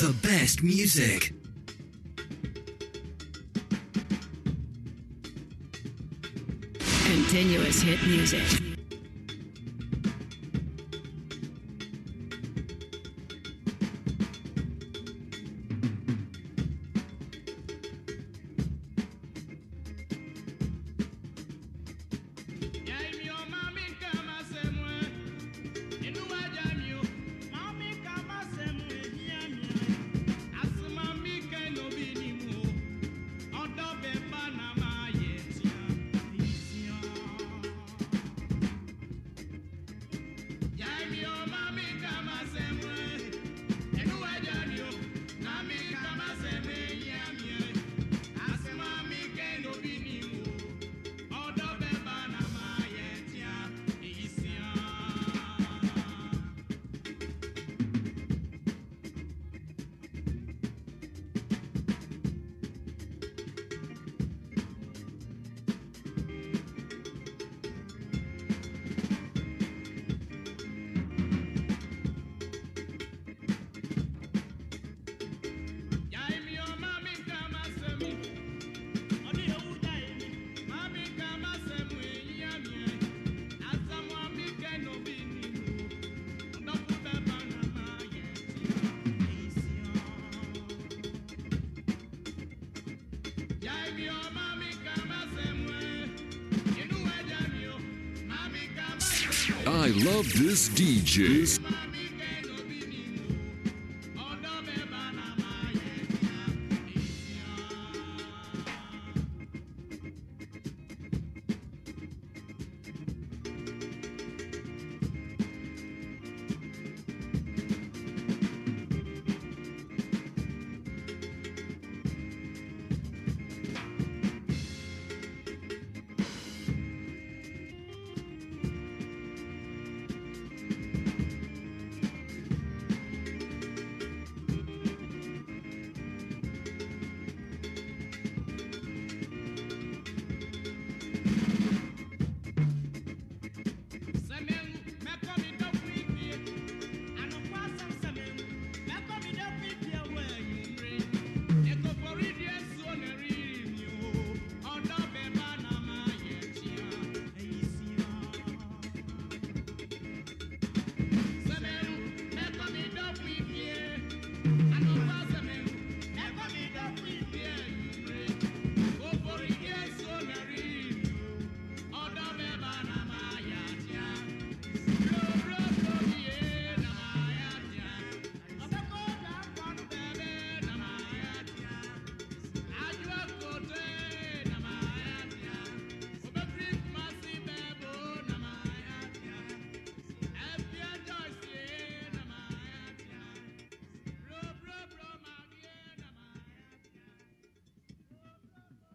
the best music. Continuous hit music. I love this DJ.